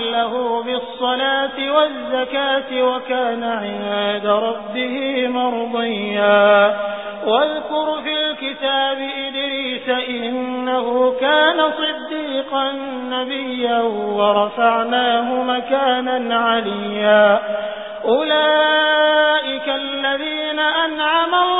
أهله بالصلاة والزكاة وكان عند ربه مرضيا. واذكر في الكتاب إدريس إنه كان صديقا نبيا ورفعناه مكانا عليا. أولئك الذين أنعم الله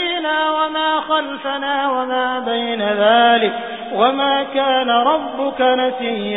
وما خلفنا وما بين ذلك وما كان ربك نسيا.